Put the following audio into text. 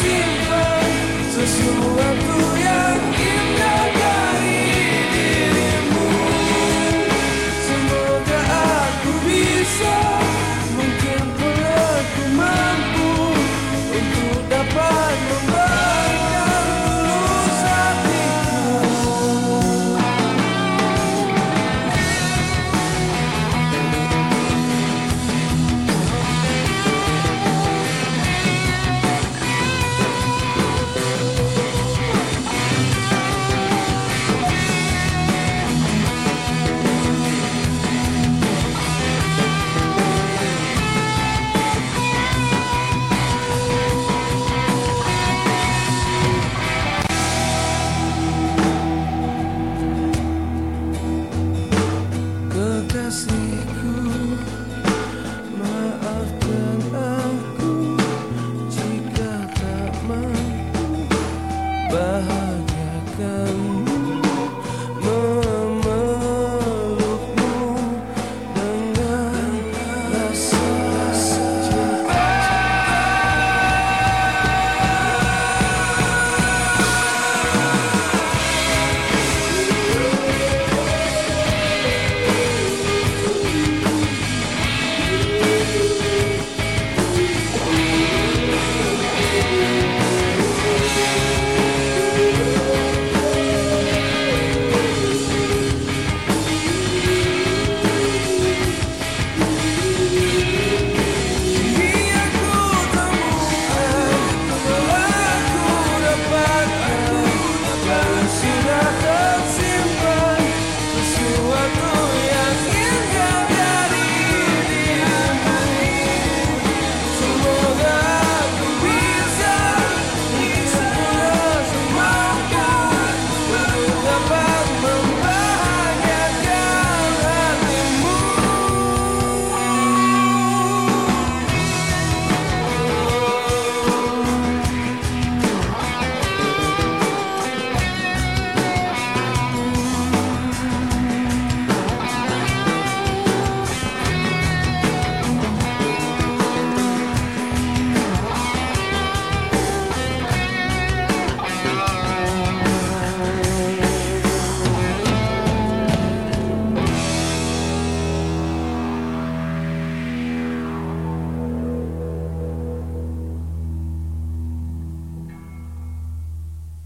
silver, ce soir